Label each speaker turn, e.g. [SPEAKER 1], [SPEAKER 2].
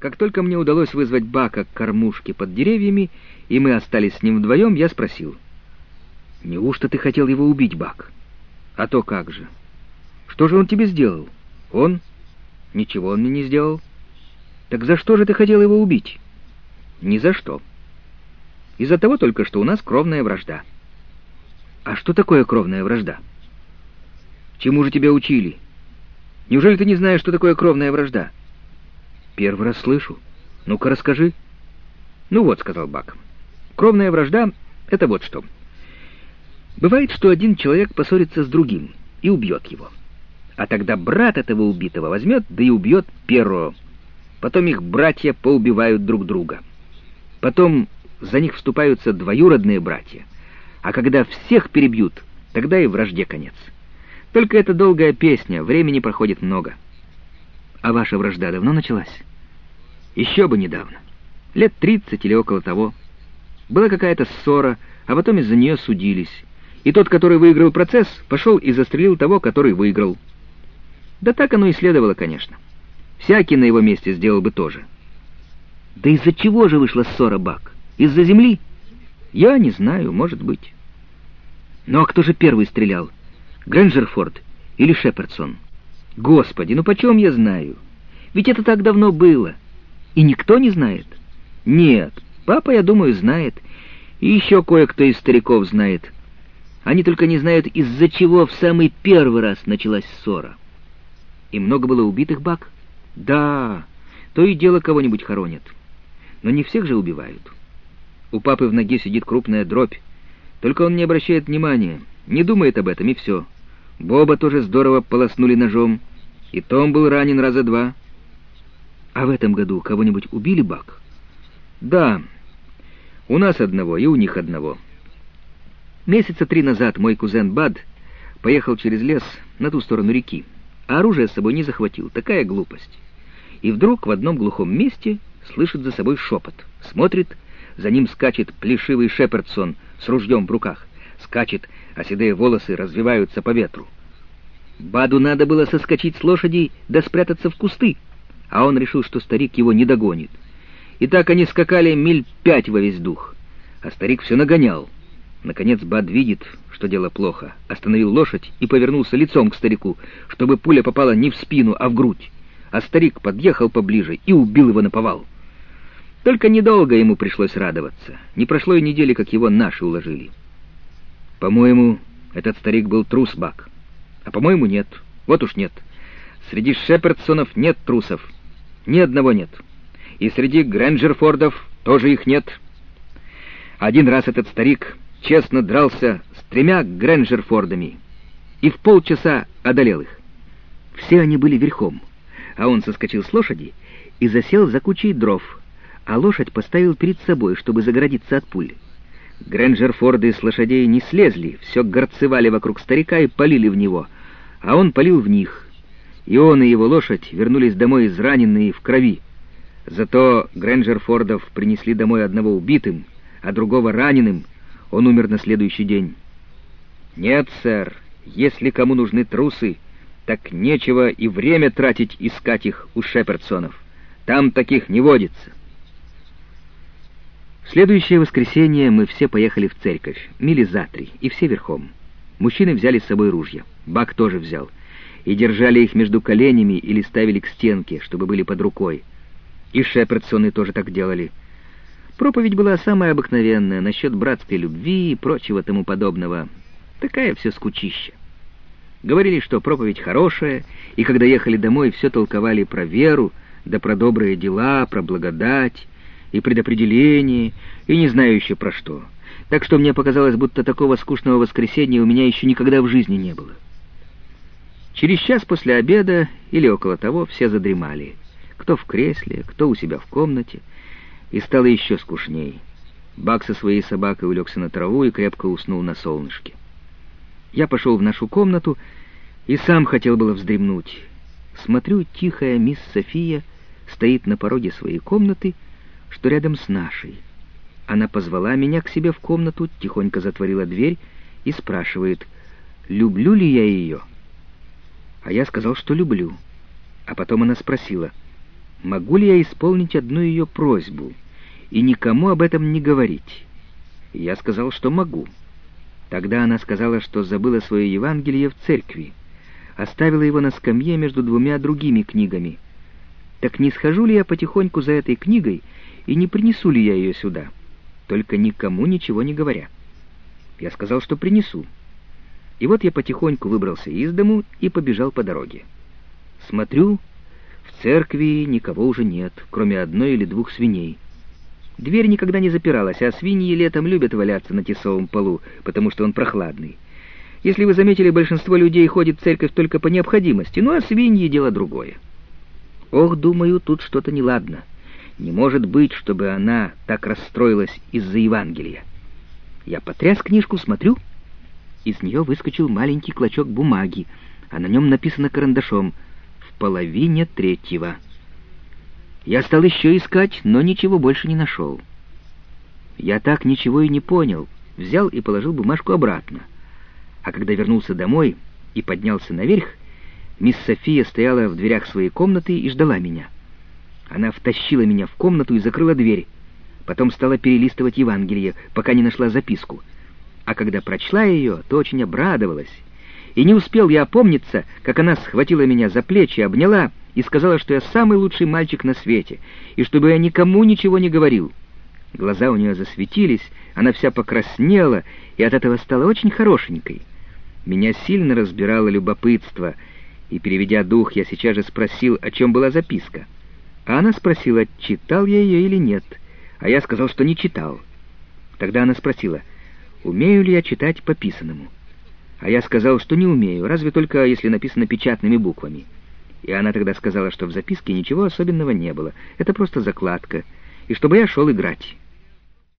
[SPEAKER 1] Как только мне удалось вызвать Бака к кормушке под деревьями, и мы остались с ним вдвоем, я спросил. «Неужто ты хотел его убить, Бак?» «А то как же!» «Что же он тебе сделал?» «Он?» «Ничего он мне не сделал». «Так за что же ты хотел его убить?» «Ни за что. Из-за того только, что у нас кровная вражда». «А что такое кровная вражда?» «Чему же тебя учили? Неужели ты не знаешь, что такое кровная вражда?» «Первый раз слышу. Ну-ка, расскажи». «Ну вот», — сказал Бак, — «кровная вражда — это вот что. Бывает, что один человек поссорится с другим и убьет его. А тогда брат этого убитого возьмет, да и убьет первого. Потом их братья поубивают друг друга. Потом за них вступаются двоюродные братья. А когда всех перебьют, тогда и вражде конец. Только это долгая песня, времени проходит много. А ваша вражда давно началась? Еще бы недавно. Лет тридцать или около того. Была какая-то ссора, а потом из-за нее судились. И тот, который выиграл процесс, пошел и застрелил того, который выиграл. Да так оно и следовало, конечно. Всякий на его месте сделал бы то же. Да из-за чего же вышла ссора, Бак? Из-за земли? Я не знаю, может быть. Ну а кто же первый стрелял? Грэнджерфорд или Шеперсон? Господи, ну почем я знаю? Ведь это так давно было. И никто не знает? Нет, папа, я думаю, знает. И еще кое-кто из стариков знает. Они только не знают, из-за чего в самый первый раз началась ссора. И много было убитых бак? Да, то и дело кого-нибудь хоронят. Но не всех же убивают. У папы в ноге сидит крупная дробь. Только он не обращает внимания, не думает об этом, и все. Боба тоже здорово полоснули ножом. И Том был ранен раза два. А в этом году кого-нибудь убили, Бак? Да, у нас одного и у них одного. Месяца три назад мой кузен Бад поехал через лес на ту сторону реки, а оружие с собой не захватил. Такая глупость. И вдруг в одном глухом месте слышит за собой шепот. Смотрит, за ним скачет плешивый Шепардсон с ружьем в руках. Скачет, а седые волосы развиваются по ветру. Баду надо было соскочить с лошади да спрятаться в кусты, а он решил, что старик его не догонит. И так они скакали миль пять во весь дух, а старик все нагонял. Наконец Бад видит, что дело плохо, остановил лошадь и повернулся лицом к старику, чтобы пуля попала не в спину, а в грудь. А старик подъехал поближе и убил его на повал. Только недолго ему пришлось радоваться. Не прошло и недели, как его наши уложили. По-моему, этот старик был трус, Бак. А по-моему, нет. Вот уж нет. Среди Шепардсонов нет трусов. Ни одного нет. И среди Грэнджерфордов тоже их нет. Один раз этот старик честно дрался с тремя Грэнджерфордами и в полчаса одолел их. Все они были верхом, а он соскочил с лошади и засел за кучей дров, а лошадь поставил перед собой, чтобы загородиться от пуль. Грэнджерфорды с лошадей не слезли, все горцевали вокруг старика и полили в него, а он полил в них. И он и его лошадь вернулись домой израненные в крови. Зато Грэнджерфордов принесли домой одного убитым, а другого раненым, он умер на следующий день. Нет, сэр, если кому нужны трусы, так нечего и время тратить искать их у Шеперсонов. Там таких не водится. В следующее воскресенье мы все поехали в церковь, мили за три, и все верхом. Мужчины взяли с собой ружья, Бак тоже взял, и держали их между коленями или ставили к стенке, чтобы были под рукой. И Шеперсоны тоже так делали — Проповедь была самая обыкновенная, насчет братской любви и прочего тому подобного. Такая все скучища. Говорили, что проповедь хорошая, и когда ехали домой, все толковали про веру, да про добрые дела, про благодать и предопределение, и не знаю еще про что. Так что мне показалось, будто такого скучного воскресенья у меня еще никогда в жизни не было. Через час после обеда или около того все задремали. Кто в кресле, кто у себя в комнате — и стало еще скучней. Бак со своей собакой улегся на траву и крепко уснул на солнышке. Я пошел в нашу комнату и сам хотел было вздремнуть. Смотрю, тихая мисс София стоит на пороге своей комнаты, что рядом с нашей. Она позвала меня к себе в комнату, тихонько затворила дверь и спрашивает, люблю ли я ее. А я сказал, что люблю. А потом она спросила, могу ли я исполнить одну ее просьбу и никому об этом не говорить. Я сказал, что могу. Тогда она сказала, что забыла свое Евангелие в церкви, оставила его на скамье между двумя другими книгами. Так не схожу ли я потихоньку за этой книгой и не принесу ли я ее сюда, только никому ничего не говоря? Я сказал, что принесу. И вот я потихоньку выбрался из дому и побежал по дороге. Смотрю, в церкви никого уже нет, кроме одной или двух свиней. Дверь никогда не запиралась, а свиньи летом любят валяться на тесовом полу, потому что он прохладный. Если вы заметили, большинство людей ходит в церковь только по необходимости, ну а свиньи — дело другое. Ох, думаю, тут что-то неладно. Не может быть, чтобы она так расстроилась из-за Евангелия. Я потряс книжку, смотрю. Из нее выскочил маленький клочок бумаги, а на нем написано карандашом «В половине третьего». Я стал еще искать, но ничего больше не нашел. Я так ничего и не понял, взял и положил бумажку обратно. А когда вернулся домой и поднялся наверх, мисс София стояла в дверях своей комнаты и ждала меня. Она втащила меня в комнату и закрыла дверь. Потом стала перелистывать Евангелие, пока не нашла записку. А когда прочла ее, то очень обрадовалась. И не успел я опомниться, как она схватила меня за плечи, обняла и сказала, что я самый лучший мальчик на свете, и чтобы я никому ничего не говорил. Глаза у нее засветились, она вся покраснела, и от этого стала очень хорошенькой. Меня сильно разбирало любопытство, и, переведя дух, я сейчас же спросил, о чем была записка. А она спросила, читал я ее или нет, а я сказал, что не читал. Тогда она спросила, умею ли я читать по писанному. А я сказал, что не умею, разве только если написано печатными буквами. И она тогда сказала, что в записке ничего особенного не было, это просто закладка, и чтобы я шел играть».